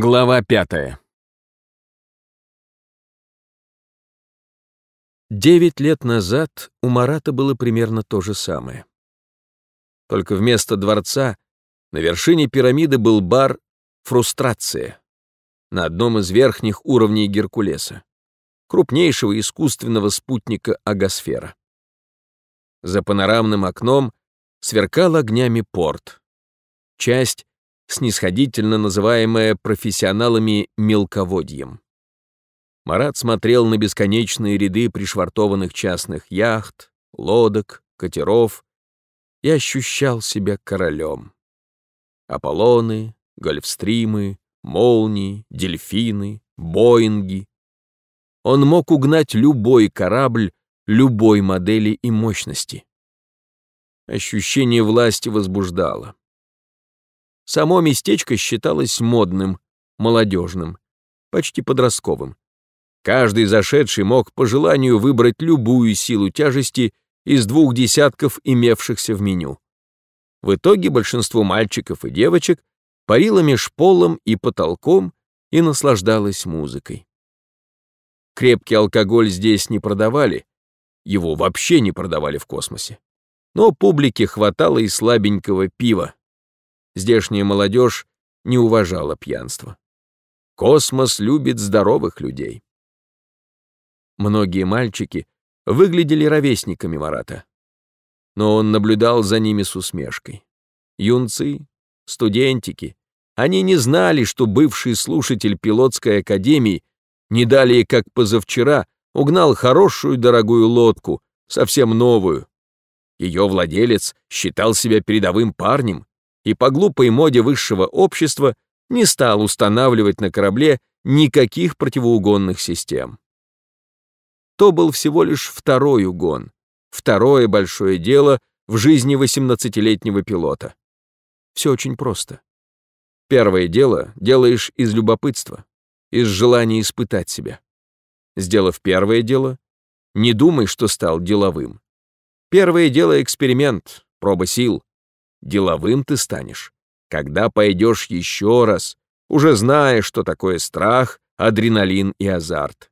Глава пятая. Девять лет назад у Марата было примерно то же самое. Только вместо дворца на вершине пирамиды был бар «Фрустрация» на одном из верхних уровней Геркулеса, крупнейшего искусственного спутника Агосфера. За панорамным окном сверкал огнями порт. Часть снисходительно называемое профессионалами мелководьем. Марат смотрел на бесконечные ряды пришвартованных частных яхт, лодок, катеров и ощущал себя королем. Аполлоны, гольфстримы, молнии, дельфины, боинги. Он мог угнать любой корабль любой модели и мощности. Ощущение власти возбуждало. Само местечко считалось модным, молодежным, почти подростковым. Каждый зашедший мог по желанию выбрать любую силу тяжести из двух десятков имевшихся в меню. В итоге большинство мальчиков и девочек парило меж полом и потолком и наслаждалось музыкой. Крепкий алкоголь здесь не продавали, его вообще не продавали в космосе. Но публике хватало и слабенького пива, Здешняя молодежь не уважала пьянство. Космос любит здоровых людей. Многие мальчики выглядели ровесниками Марата. Но он наблюдал за ними с усмешкой. Юнцы, студентики, они не знали, что бывший слушатель пилотской академии не далее, как позавчера, угнал хорошую дорогую лодку, совсем новую. Ее владелец считал себя передовым парнем, и по глупой моде высшего общества не стал устанавливать на корабле никаких противоугонных систем. То был всего лишь второй угон, второе большое дело в жизни 18-летнего пилота. Все очень просто. Первое дело делаешь из любопытства, из желания испытать себя. Сделав первое дело, не думай, что стал деловым. Первое дело — эксперимент, проба сил, Деловым ты станешь, когда пойдешь еще раз, уже зная, что такое страх, адреналин и азарт.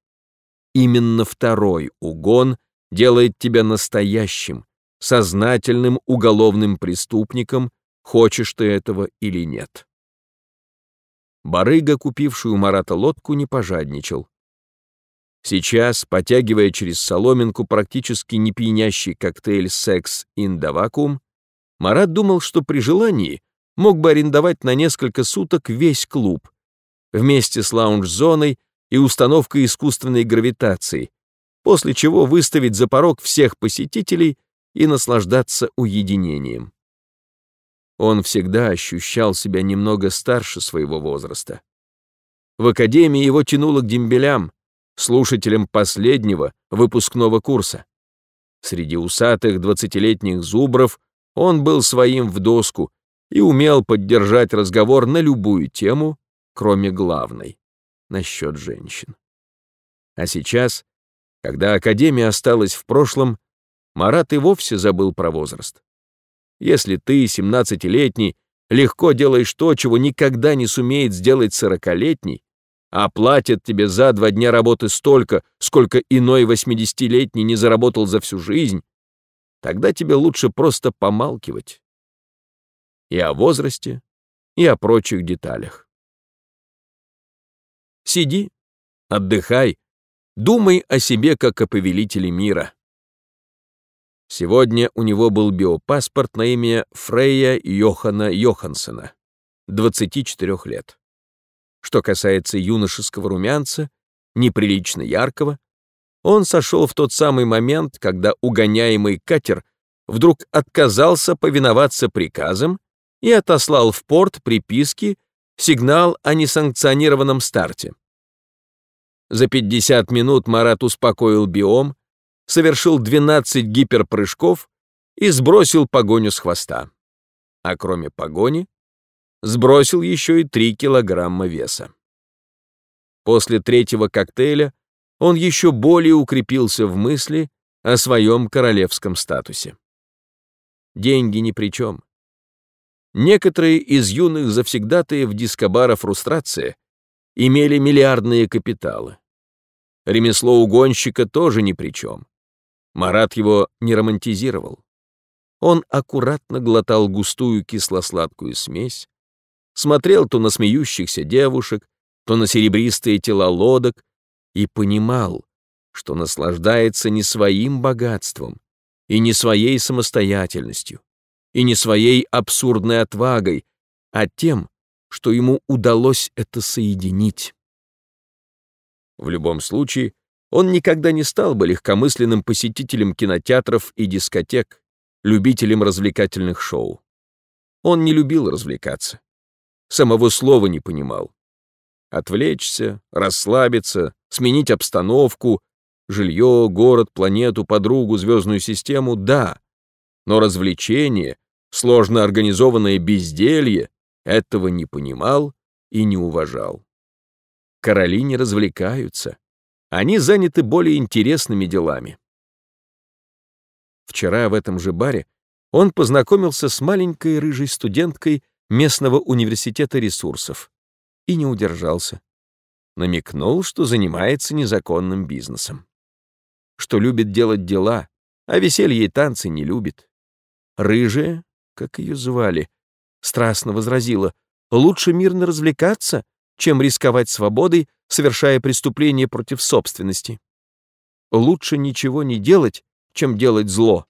Именно второй угон делает тебя настоящим, сознательным уголовным преступником, хочешь ты этого или нет. Барыга, купивший у Марата лодку, не пожадничал. Сейчас, потягивая через соломинку практически не пьянящий коктейль «Секс Vacuum», Марат думал, что при желании мог бы арендовать на несколько суток весь клуб, вместе с лаунж-зоной и установкой искусственной гравитации, после чего выставить за порог всех посетителей и наслаждаться уединением. Он всегда ощущал себя немного старше своего возраста. В академии его тянуло к дембелям, слушателям последнего выпускного курса. Среди усатых двадцатилетних зубров он был своим в доску и умел поддержать разговор на любую тему, кроме главной — насчет женщин. А сейчас, когда Академия осталась в прошлом, Марат и вовсе забыл про возраст. Если ты, семнадцатилетний, легко делаешь то, чего никогда не сумеет сделать сорокалетний, а платят тебе за два дня работы столько, сколько иной восьмидесятилетний не заработал за всю жизнь, тогда тебе лучше просто помалкивать. И о возрасте, и о прочих деталях. Сиди, отдыхай, думай о себе как о повелителе мира. Сегодня у него был биопаспорт на имя Фрейя Йохана Йохансена, 24 лет. Что касается юношеского румянца, неприлично яркого, он сошел в тот самый момент, когда угоняемый катер вдруг отказался повиноваться приказам и отослал в порт приписки сигнал о несанкционированном старте. За 50 минут Марат успокоил биом, совершил 12 гиперпрыжков и сбросил погоню с хвоста. А кроме погони, сбросил еще и 3 килограмма веса. После третьего коктейля он еще более укрепился в мысли о своем королевском статусе. Деньги ни при чем. Некоторые из юных завсегдатаев дискобара «Фрустрация» имели миллиардные капиталы. Ремесло угонщика тоже ни при чем. Марат его не романтизировал. Он аккуратно глотал густую кисло-сладкую смесь, смотрел то на смеющихся девушек, то на серебристые тела лодок и понимал, что наслаждается не своим богатством и не своей самостоятельностью, и не своей абсурдной отвагой, а тем, что ему удалось это соединить. В любом случае, он никогда не стал бы легкомысленным посетителем кинотеатров и дискотек, любителем развлекательных шоу. Он не любил развлекаться. Самого слова не понимал. Отвлечься, расслабиться, сменить обстановку, жилье, город, планету, подругу, звездную систему — да. Но развлечение, сложно организованное безделье этого не понимал и не уважал. Короли не развлекаются. Они заняты более интересными делами. Вчера в этом же баре он познакомился с маленькой рыжей студенткой местного университета ресурсов и не удержался. Намекнул, что занимается незаконным бизнесом. Что любит делать дела, а веселье и танцы не любит. Рыжая, как ее звали, страстно возразила, лучше мирно развлекаться, чем рисковать свободой, совершая преступление против собственности. Лучше ничего не делать, чем делать зло.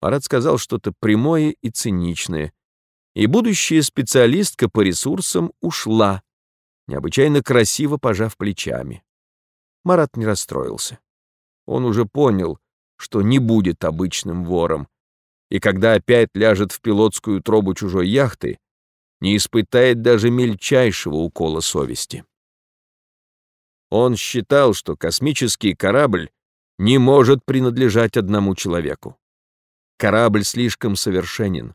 Марат сказал что-то прямое и циничное, и будущая специалистка по ресурсам ушла, необычайно красиво пожав плечами. Марат не расстроился. Он уже понял, что не будет обычным вором, и когда опять ляжет в пилотскую трубу чужой яхты, не испытает даже мельчайшего укола совести. Он считал, что космический корабль не может принадлежать одному человеку. Корабль слишком совершенен,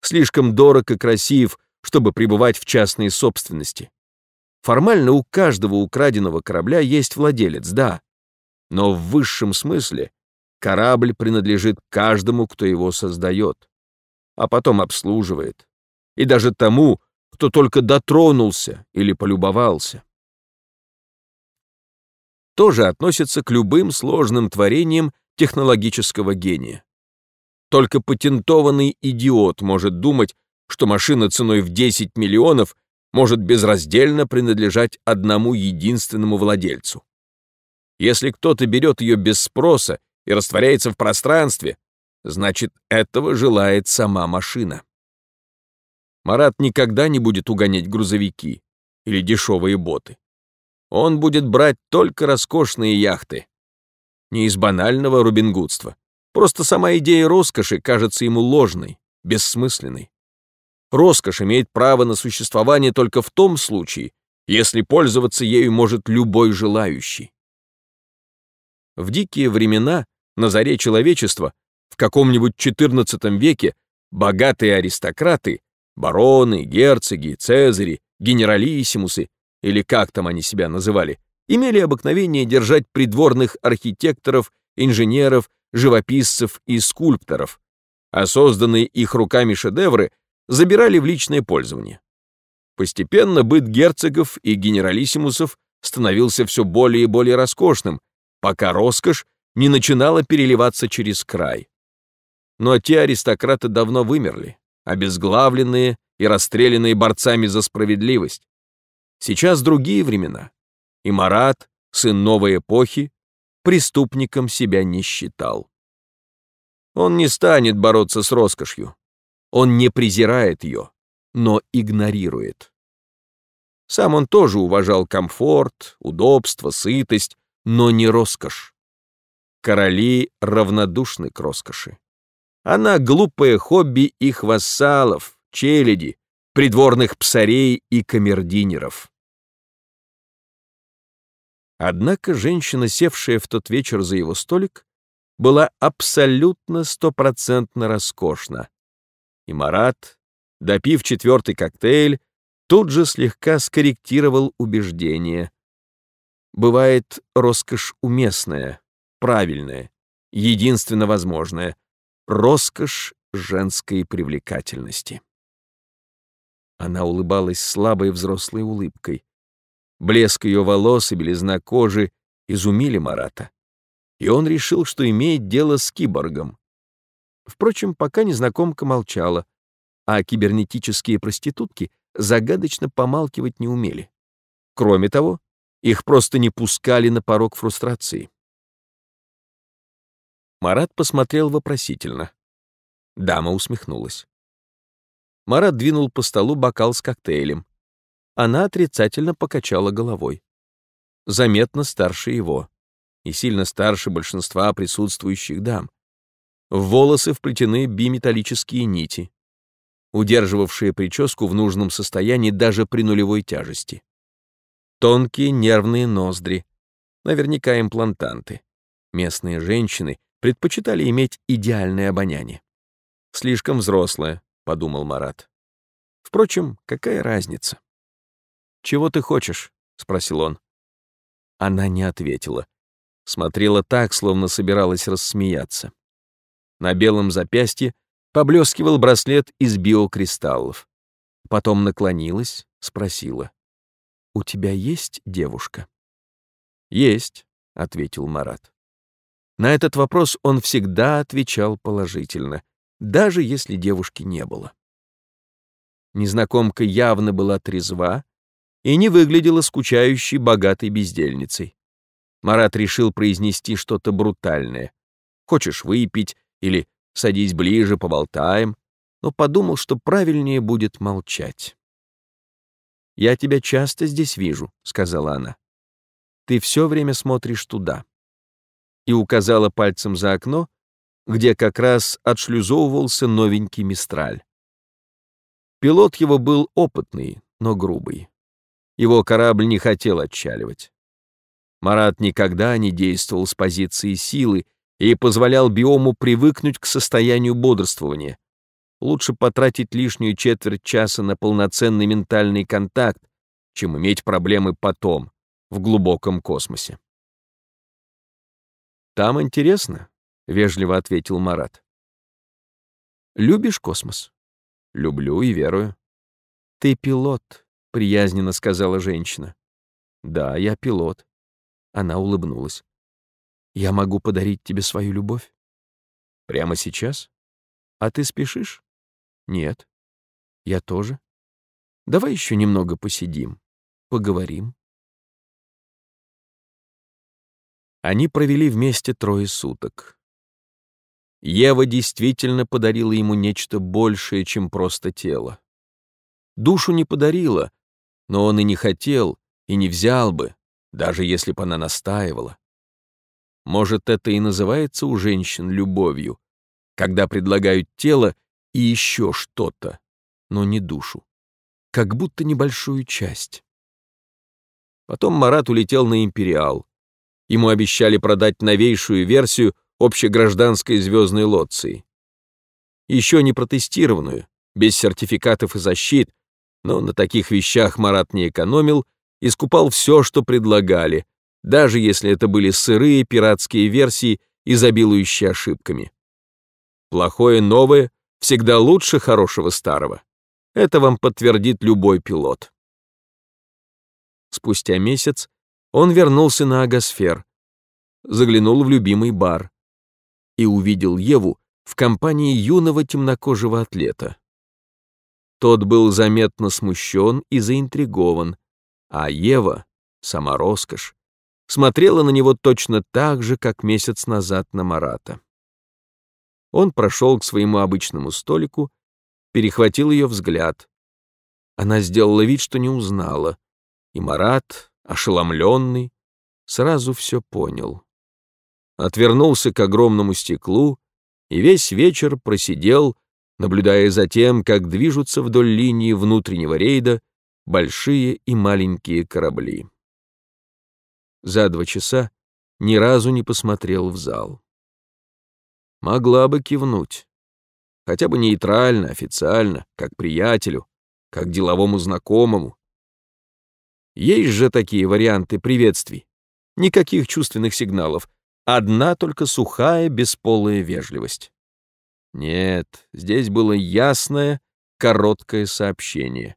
слишком дорог и красив, чтобы пребывать в частной собственности. Формально у каждого украденного корабля есть владелец, да, но в высшем смысле Корабль принадлежит каждому, кто его создает, а потом обслуживает, и даже тому, кто только дотронулся или полюбовался. Тоже относится к любым сложным творениям технологического гения. Только патентованный идиот может думать, что машина ценой в 10 миллионов может безраздельно принадлежать одному единственному владельцу. Если кто-то берет ее без спроса и растворяется в пространстве, значит, этого желает сама машина. Марат никогда не будет угонять грузовики или дешевые боты. Он будет брать только роскошные яхты. Не из банального рубингудства. Просто сама идея роскоши кажется ему ложной, бессмысленной. Роскошь имеет право на существование только в том случае, если пользоваться ею может любой желающий. В дикие времена, на заре человечества, в каком-нибудь XIV веке, богатые аристократы, бароны, герцоги, цезари, генералиссимусы, или как там они себя называли, имели обыкновение держать придворных архитекторов, инженеров, живописцев и скульпторов, а созданные их руками шедевры забирали в личное пользование. Постепенно быт герцогов и генералиссимусов становился все более и более роскошным, пока роскошь не начинала переливаться через край. Но те аристократы давно вымерли, обезглавленные и расстрелянные борцами за справедливость. Сейчас другие времена, и Марат, сын новой эпохи, преступником себя не считал. Он не станет бороться с роскошью. Он не презирает ее, но игнорирует. Сам он тоже уважал комфорт, удобство, сытость, но не роскошь. Короли равнодушны к роскоши. Она глупое хобби их вассалов, челяди, придворных псарей и камердинеров. Однако женщина, севшая в тот вечер за его столик, была абсолютно стопроцентно роскошна. И Марат, допив четвертый коктейль, тут же слегка скорректировал убеждение. Бывает роскошь уместная, правильная, единственно возможная, роскошь женской привлекательности. Она улыбалась слабой взрослой улыбкой. блеск ее волос и белизна кожи изумили Марата. И он решил, что имеет дело с киборгом. Впрочем, пока незнакомка молчала, а кибернетические проститутки загадочно помалкивать не умели. Кроме того, их просто не пускали на порог фрустрации. Марат посмотрел вопросительно. Дама усмехнулась. Марат двинул по столу бокал с коктейлем. Она отрицательно покачала головой. Заметно старше его. И сильно старше большинства присутствующих дам. В волосы вплетены биметаллические нити, удерживавшие прическу в нужном состоянии даже при нулевой тяжести. Тонкие нервные ноздри, наверняка имплантанты. Местные женщины предпочитали иметь идеальное обоняние. Слишком взрослая, подумал Марат. Впрочем, какая разница? «Чего ты хочешь?» — спросил он. Она не ответила. Смотрела так, словно собиралась рассмеяться. На белом запястье поблескивал браслет из биокристаллов. Потом наклонилась, спросила. «У тебя есть девушка?» «Есть», — ответил Марат. На этот вопрос он всегда отвечал положительно, даже если девушки не было. Незнакомка явно была трезва и не выглядела скучающей богатой бездельницей. Марат решил произнести что-то брутальное. «Хочешь выпить?» Или «Садись ближе, поболтаем», но подумал, что правильнее будет молчать. «Я тебя часто здесь вижу», — сказала она. «Ты все время смотришь туда». И указала пальцем за окно, где как раз отшлюзовывался новенький Мистраль. Пилот его был опытный, но грубый. Его корабль не хотел отчаливать. Марат никогда не действовал с позиции силы и позволял биому привыкнуть к состоянию бодрствования. Лучше потратить лишнюю четверть часа на полноценный ментальный контакт, чем иметь проблемы потом, в глубоком космосе. «Там интересно», вежливо ответил Марат. Любишь космос? Люблю и верую. Ты пилот, приязненно сказала женщина. Да, я пилот. Она улыбнулась. Я могу подарить тебе свою любовь? Прямо сейчас? А ты спешишь? Нет. Я тоже. Давай еще немного посидим, поговорим. Они провели вместе трое суток. Ева действительно подарила ему нечто большее, чем просто тело. Душу не подарила, но он и не хотел, и не взял бы, даже если бы она настаивала. Может, это и называется у женщин любовью, когда предлагают тело и еще что-то, но не душу, как будто небольшую часть. Потом Марат улетел на Империал. Ему обещали продать новейшую версию общегражданской звездной лоции. Еще не протестированную, без сертификатов и защит, но на таких вещах Марат не экономил и скупал все, что предлагали, даже если это были сырые пиратские версии, изобилующие ошибками. Плохое новое всегда лучше хорошего старого. Это вам подтвердит любой пилот. Спустя месяц он вернулся на Агосфер, заглянул в любимый бар и увидел Еву в компании юного темнокожего атлета. Тот был заметно смущен и заинтригован, а Ева, сама роскошь, смотрела на него точно так же, как месяц назад на Марата. Он прошел к своему обычному столику, перехватил ее взгляд. Она сделала вид, что не узнала, и Марат, ошеломленный, сразу все понял отвернулся к огромному стеклу и весь вечер просидел, наблюдая за тем, как движутся вдоль линии внутреннего рейда большие и маленькие корабли. За два часа ни разу не посмотрел в зал. Могла бы кивнуть. Хотя бы нейтрально, официально, как приятелю, как деловому знакомому. Есть же такие варианты приветствий. Никаких чувственных сигналов, Одна только сухая, бесполая вежливость. Нет, здесь было ясное, короткое сообщение.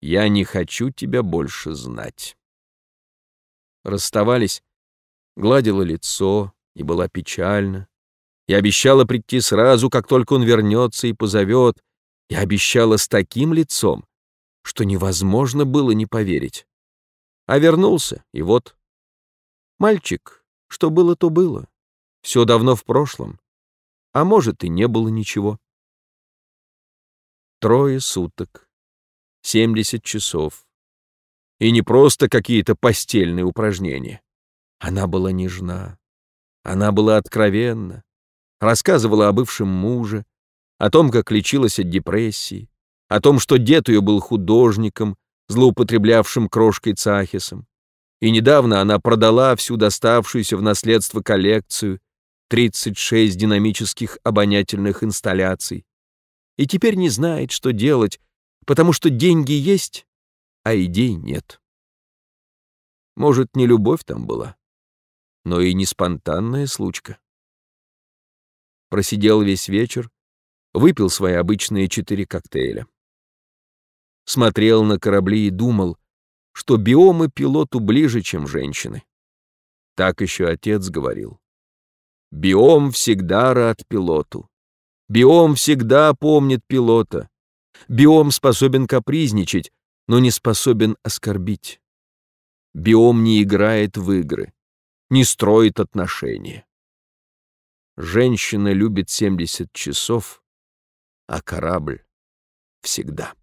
«Я не хочу тебя больше знать». Расставались, гладила лицо и была печальна. И обещала прийти сразу, как только он вернется и позовет, и обещала с таким лицом, что невозможно было не поверить. А вернулся, и вот. Мальчик, что было, то было. Все давно в прошлом. А может, и не было ничего. Трое суток, семьдесят часов. И не просто какие-то постельные упражнения. Она была нежна, она была откровенна, рассказывала о бывшем муже, о том, как лечилась от депрессии, о том, что дед ее был художником, злоупотреблявшим крошкой Цахисом. И недавно она продала всю доставшуюся в наследство коллекцию 36 динамических обонятельных инсталляций. И теперь не знает, что делать, потому что деньги есть, а идей нет. Может, не любовь там была, но и не спонтанная случка. Просидел весь вечер, выпил свои обычные четыре коктейля. Смотрел на корабли и думал, что биомы пилоту ближе, чем женщины. Так еще отец говорил. Биом всегда рад пилоту. Биом всегда помнит пилота. Биом способен капризничать, но не способен оскорбить. Биом не играет в игры, не строит отношения. Женщина любит 70 часов, а корабль всегда.